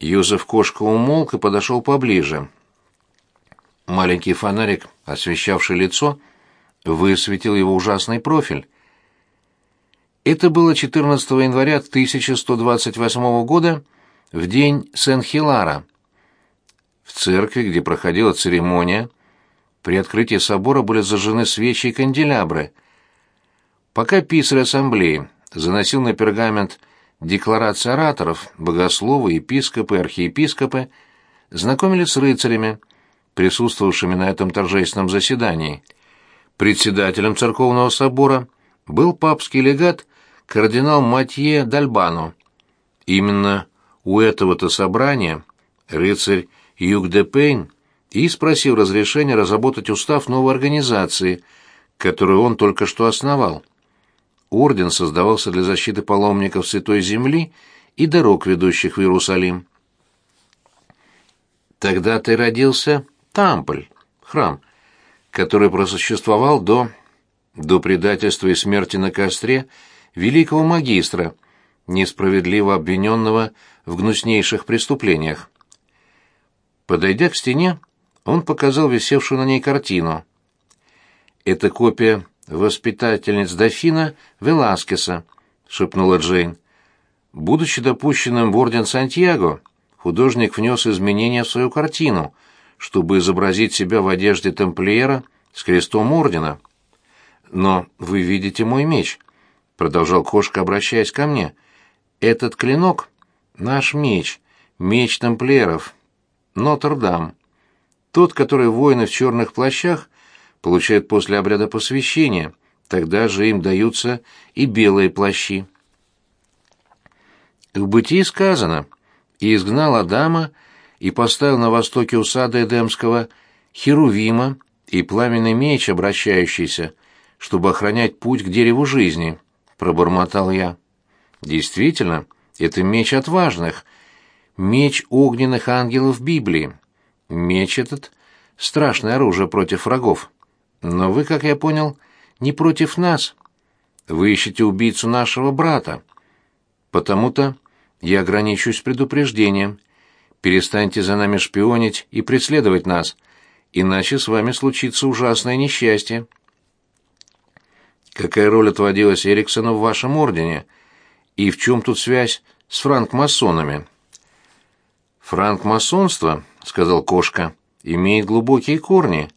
Юзеф Кошка умолк и подошел поближе. Маленький фонарик, освещавший лицо, высветил его ужасный профиль. Это было 14 января 1128 года, в день Сен-Хилара. В церкви, где проходила церемония, при открытии собора были зажжены свечи и канделябры. Пока писарь ассамблеи заносил на пергамент декларации ораторов, богословы, епископы, архиепископы знакомились с рыцарями, присутствовавшими на этом торжественном заседании. Председателем церковного собора был папский легат кардинал Матье Дальбано. Именно у этого-то собрания рыцарь Юг де Пейн и спросил разрешения разработать устав новой организации, которую он только что основал. Орден создавался для защиты паломников Святой Земли и дорог, ведущих в Иерусалим. Тогда ты родился Тампль, храм, который просуществовал до до предательства и смерти на костре великого магистра, несправедливо обвиненного в гнуснейших преступлениях. Подойдя к стене, он показал висевшую на ней картину. Это копия воспитательниц дофина Веласкеса, шепнула Джейн. Будучи допущенным в орден Сантьяго, художник внес изменения в свою картину, чтобы изобразить себя в одежде тамплиера с крестом ордена. Но вы видите мой меч, продолжал кошка, обращаясь ко мне. Этот клинок наш меч, меч тамплиеров. Нотр-Дам. Тот, который воины в черных плащах получают после обряда посвящения, тогда же им даются и белые плащи. В бытии сказано «И изгнал Адама, и поставил на востоке усада Эдемского Херувима и пламенный меч, обращающийся, чтобы охранять путь к дереву жизни», — пробормотал я. «Действительно, это меч отважных, меч огненных ангелов Библии. Меч этот — страшное оружие против врагов. Но вы, как я понял, не против нас. Вы ищете убийцу нашего брата. Потому-то я ограничусь предупреждением. Перестаньте за нами шпионить и преследовать нас, иначе с вами случится ужасное несчастье. Какая роль отводилась Эриксону в вашем ордене? И в чем тут связь с франкмасонами? Франкмасонство, сказал Кошка, имеет глубокие корни.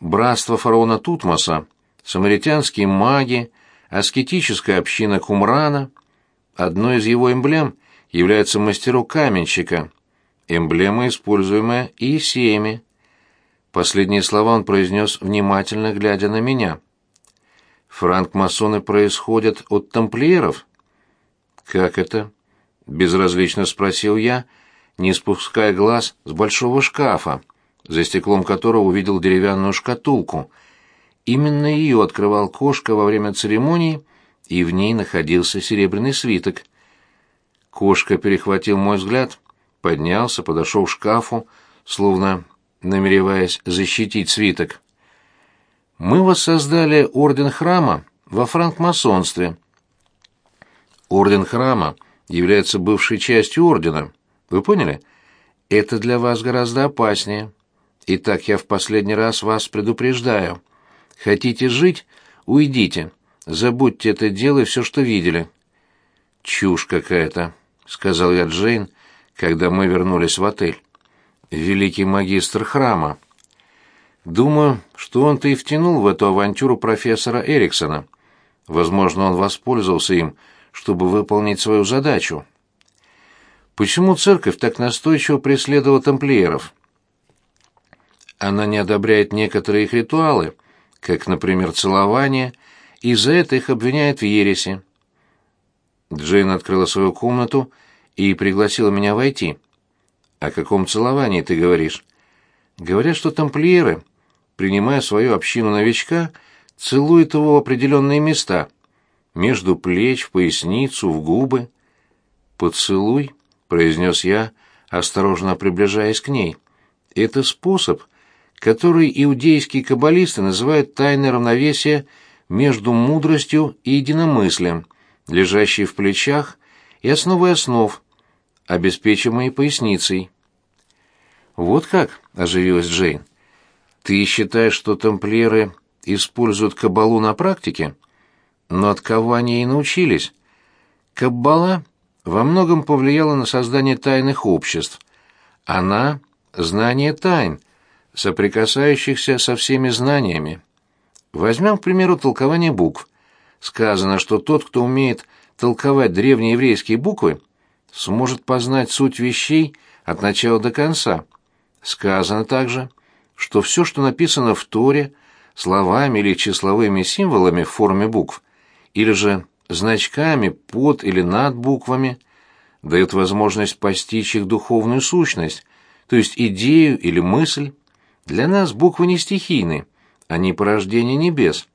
Братство фараона Тутмоса, самаритянские маги, аскетическая община Кумрана. Одной из его эмблем является мастерок-каменщика, эмблема, используемая Иисеями. Последние слова он произнес, внимательно глядя на меня. «Франкмасоны происходят от тамплиеров?» «Как это?» — безразлично спросил я, — не спуская глаз с большого шкафа, за стеклом которого увидел деревянную шкатулку. Именно ее открывал кошка во время церемонии, и в ней находился серебряный свиток. Кошка перехватил мой взгляд, поднялся, подошел к шкафу, словно намереваясь защитить свиток. «Мы воссоздали орден храма во франкмасонстве». Орден храма является бывшей частью ордена, вы поняли? Это для вас гораздо опаснее. Итак, я в последний раз вас предупреждаю. Хотите жить? Уйдите. Забудьте это дело и все, что видели. Чушь какая-то, сказал я Джейн, когда мы вернулись в отель. Великий магистр храма. Думаю, что он-то и втянул в эту авантюру профессора Эриксона. Возможно, он воспользовался им, чтобы выполнить свою задачу. Почему церковь так настойчиво преследовала тамплиеров? Она не одобряет некоторые их ритуалы, как, например, целование, и за это их обвиняет в ереси. Джейн открыла свою комнату и пригласила меня войти. «О каком целовании ты говоришь?» «Говорят, что тамплиеры, принимая свою общину новичка, целуют его в определенные места, между плеч, в поясницу, в губы. Поцелуй произнес я, осторожно приближаясь к ней. Это способ, который иудейские каббалисты называют тайной равновесия между мудростью и единомыслием, лежащей в плечах и основой основ, обеспечимые поясницей. «Вот как?» — оживилась Джейн. «Ты считаешь, что тамплиеры используют кабалу на практике? Но от кого они и научились? Каббала во многом повлияла на создание тайных обществ. Она — знание тайн, соприкасающихся со всеми знаниями. Возьмем, к примеру, толкование букв. Сказано, что тот, кто умеет толковать древнееврейские буквы, сможет познать суть вещей от начала до конца. Сказано также, что все, что написано в Торе, словами или числовыми символами в форме букв, или же значками под или над буквами, дает возможность постичь их духовную сущность, то есть идею или мысль. Для нас буквы не стихийны, они порождение небес.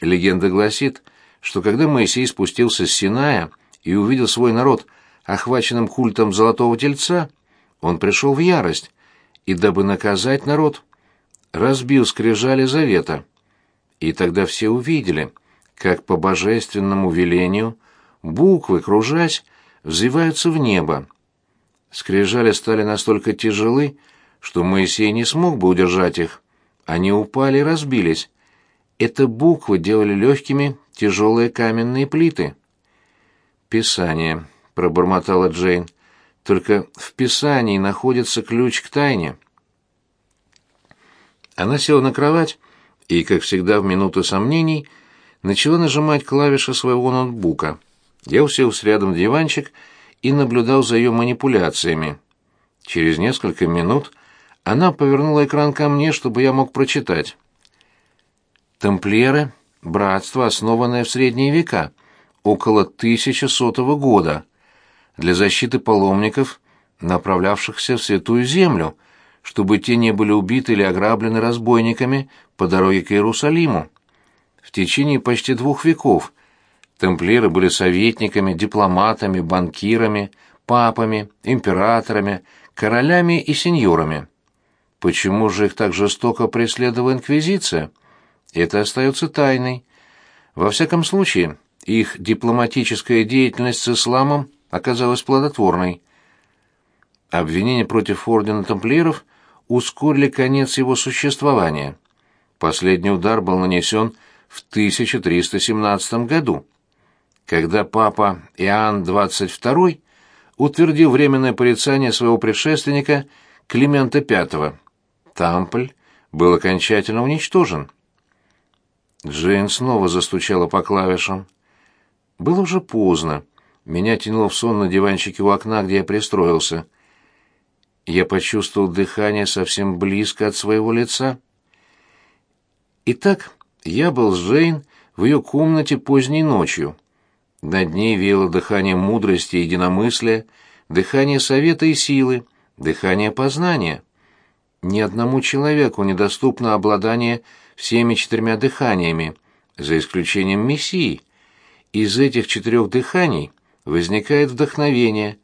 Легенда гласит, что когда Моисей спустился с Синая и увидел свой народ охваченным культом золотого тельца, он пришел в ярость, и, дабы наказать народ, разбил скрижали завета. И тогда все увидели, как по божественному велению буквы, кружась, взываются в небо. Скрижали стали настолько тяжелы, что Моисей не смог бы удержать их. Они упали и разбились. Это буквы делали легкими тяжелые каменные плиты. «Писание», — пробормотала Джейн. «Только в Писании находится ключ к тайне». Она села на кровать и, как всегда в минуты сомнений, начала нажимать клавиши своего ноутбука. Я уселся рядом в диванчик и наблюдал за ее манипуляциями. Через несколько минут она повернула экран ко мне, чтобы я мог прочитать. «Тамплиеры — братство, основанное в средние века, около 1100 года, для защиты паломников, направлявшихся в Святую Землю, чтобы те не были убиты или ограблены разбойниками по дороге к Иерусалиму. В течение почти двух веков тамплиеры были советниками, дипломатами, банкирами, папами, императорами, королями и сеньорами. Почему же их так жестоко преследовала инквизиция? Это остается тайной. Во всяком случае, их дипломатическая деятельность с исламом оказалась плодотворной. Обвинения против ордена тамплиеров ускорили конец его существования. Последний удар был нанесен в 1317 году, когда папа Иоанн XXII утвердил временное порицание своего предшественника Климента V. Тампль был окончательно уничтожен. Джейн снова застучала по клавишам. Было уже поздно. Меня тянуло в сон на диванчике у окна, где я пристроился. Я почувствовал дыхание совсем близко от своего лица. Итак, я был с Джейн в ее комнате поздней ночью. Над ней веяло дыхание мудрости и единомыслия, дыхание совета и силы, дыхание познания. Ни одному человеку недоступно обладание всеми четырьмя дыханиями, за исключением Мессии. Из этих четырех дыханий возникает вдохновение.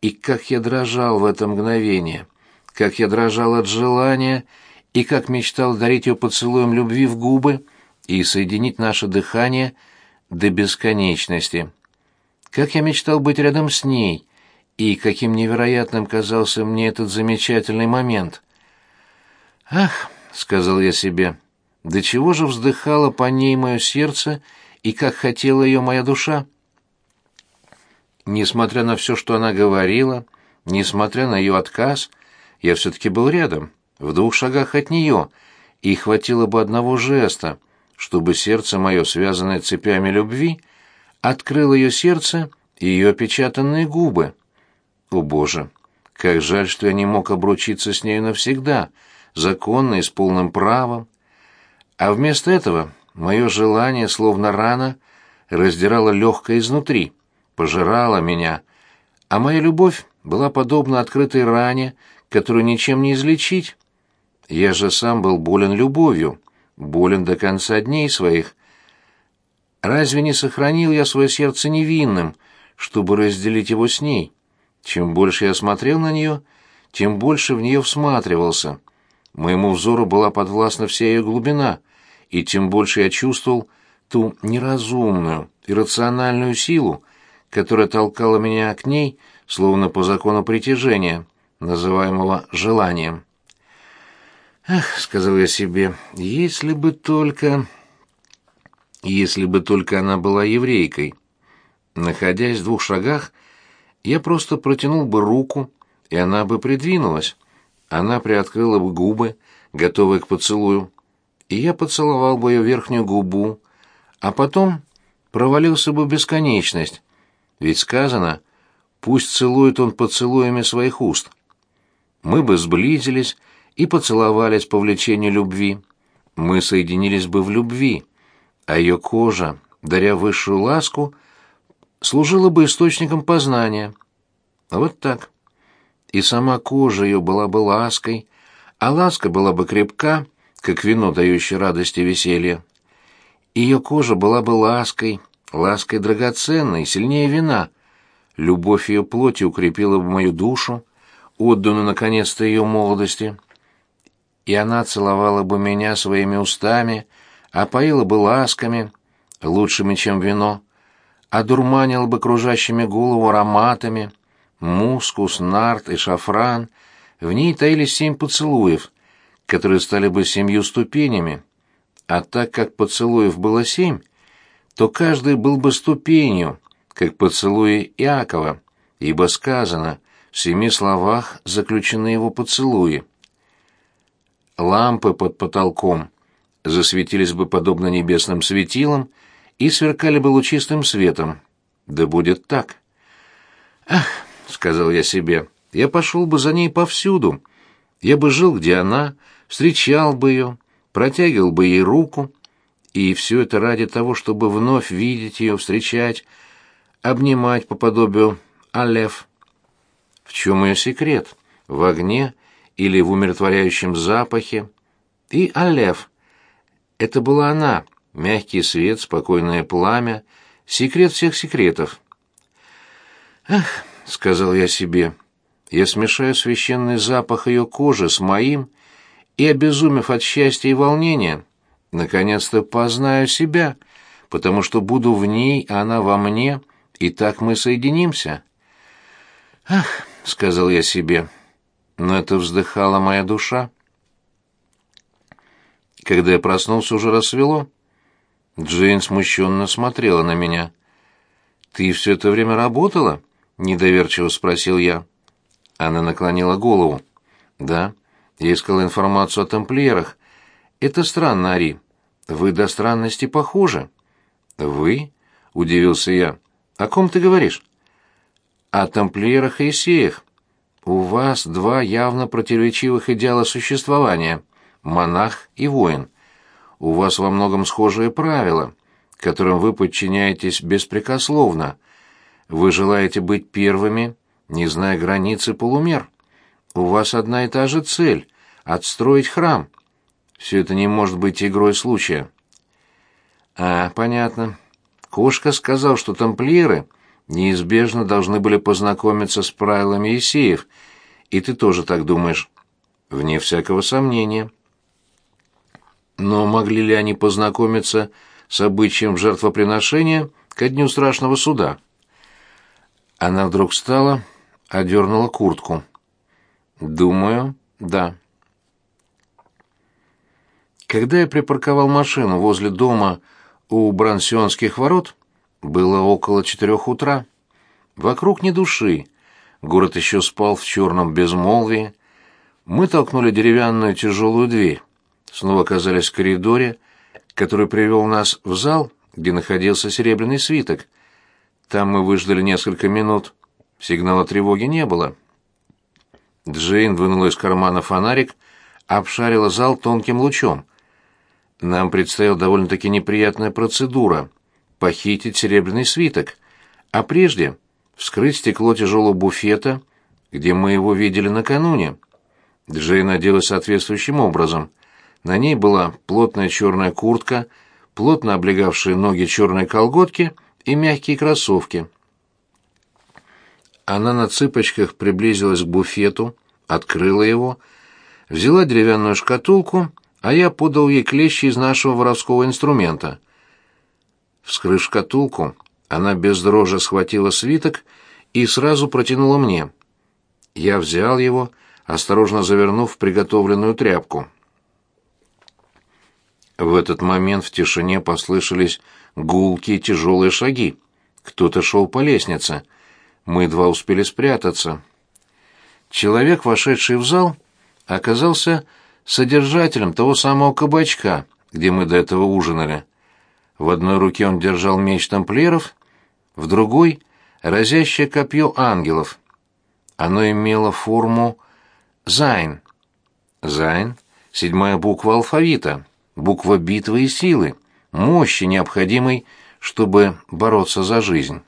И как я дрожал в это мгновение, как я дрожал от желания и как мечтал дарить ее поцелуем любви в губы и соединить наше дыхание до бесконечности. Как я мечтал быть рядом с ней, и каким невероятным казался мне этот замечательный момент. «Ах», — сказал я себе, — «до чего же вздыхало по ней мое сердце и как хотела ее моя душа?» Несмотря на все, что она говорила, несмотря на ее отказ, я все-таки был рядом, в двух шагах от нее, и хватило бы одного жеста, чтобы сердце мое, связанное цепями любви, открыло ее сердце и ее опечатанные губы. О, Боже! Как жаль, что я не мог обручиться с нею навсегда — законно и с полным правом. А вместо этого мое желание, словно рана, раздирало легкое изнутри, пожирало меня, а моя любовь была подобна открытой ране, которую ничем не излечить. Я же сам был болен любовью, болен до конца дней своих. Разве не сохранил я свое сердце невинным, чтобы разделить его с ней? Чем больше я смотрел на нее, тем больше в нее всматривался. Моему взору была подвластна вся ее глубина, и тем больше я чувствовал ту неразумную, иррациональную силу, которая толкала меня к ней, словно по закону притяжения, называемого желанием. «Ах», — сказал я себе, — «если бы только...» «Если бы только она была еврейкой». Находясь в двух шагах, я просто протянул бы руку, и она бы придвинулась. Она приоткрыла бы губы, готовые к поцелую, и я поцеловал бы ее верхнюю губу, а потом провалился бы в бесконечность, ведь сказано, пусть целует он поцелуями своих уст. Мы бы сблизились и поцеловались по влечению любви. Мы соединились бы в любви, а ее кожа, даря высшую ласку, служила бы источником познания. Вот так. И сама кожа ее была бы лаской, а ласка была бы крепка, как вино, дающее радость и веселье. Ее кожа была бы лаской, лаской драгоценной, сильнее вина. Любовь ее плоти укрепила бы мою душу, отданную наконец-то ее молодости. И она целовала бы меня своими устами, опоила бы ласками, лучшими, чем вино, одурманила бы кружащими голову ароматами, мускус, нарт и шафран. В ней таились семь поцелуев, которые стали бы семью ступенями. А так как поцелуев было семь, то каждый был бы ступенью, как поцелуи Иакова, ибо сказано, в семи словах заключены его поцелуи. Лампы под потолком засветились бы подобно небесным светилам и сверкали бы лучистым светом. Да будет так. «Ах», — сказал я себе, — «я пошел бы за ней повсюду. Я бы жил, где она, встречал бы ее, протягивал бы ей руку, и все это ради того, чтобы вновь видеть ее, встречать, обнимать по подобию Алеф. В чем ее секрет? В огне или в умиротворяющем запахе? И Алеф. Это была она, мягкий свет, спокойное пламя, секрет всех секретов. «Ах», — сказал я себе, — «я смешаю священный запах ее кожи с моим, и, обезумев от счастья и волнения, наконец-то познаю себя, потому что буду в ней, а она во мне, и так мы соединимся. Ах, сказал я себе. Но это вздыхала моя душа. Когда я проснулся, уже рассвело. Джейн смущенно смотрела на меня. «Ты все это время работала?» — недоверчиво спросил я. Она наклонила голову. «Да, я искала информацию о тамплиерах, это странно, Ари. Вы до странности похожи. Вы? удивился я. О ком ты говоришь? О тамплиерах и сеях. У вас два явно противоречивых идеала существования монах и воин. У вас во многом схожие правила, которым вы подчиняетесь беспрекословно. Вы желаете быть первыми, не зная границы полумер. У вас одна и та же цель отстроить храм. Все это не может быть игрой случая. А, понятно. Кошка сказал, что тамплиеры неизбежно должны были познакомиться с правилами Исеев, и ты тоже так думаешь. Вне всякого сомнения. Но могли ли они познакомиться с обычаем жертвоприношения ко дню страшного суда? Она вдруг встала, одернула куртку. «Думаю, да». Когда я припарковал машину возле дома у Брансионских ворот, было около четырех утра. Вокруг ни души. Город еще спал в черном безмолвии. Мы толкнули деревянную тяжелую дверь. Снова оказались в коридоре, который привел нас в зал, где находился серебряный свиток. Там мы выждали несколько минут. Сигнала тревоги не было. Джейн вынула из кармана фонарик, обшарила зал тонким лучом — нам предстояла довольно-таки неприятная процедура — похитить серебряный свиток, а прежде вскрыть стекло тяжелого буфета, где мы его видели накануне. Джейн оделась соответствующим образом. На ней была плотная черная куртка, плотно облегавшие ноги черные колготки и мягкие кроссовки. Она на цыпочках приблизилась к буфету, открыла его, взяла деревянную шкатулку — а я подал ей клещи из нашего воровского инструмента. Вскрыв шкатулку, она без дрожи схватила свиток и сразу протянула мне. Я взял его, осторожно завернув в приготовленную тряпку. В этот момент в тишине послышались гулкие тяжелые шаги. Кто-то шел по лестнице. Мы едва успели спрятаться. Человек, вошедший в зал, оказался содержателем того самого кабачка, где мы до этого ужинали. В одной руке он держал меч тамплиеров, в другой — разящее копье ангелов. Оно имело форму «зайн». «Зайн» — седьмая буква алфавита, буква битвы и силы, мощи, необходимой, чтобы бороться за жизнь.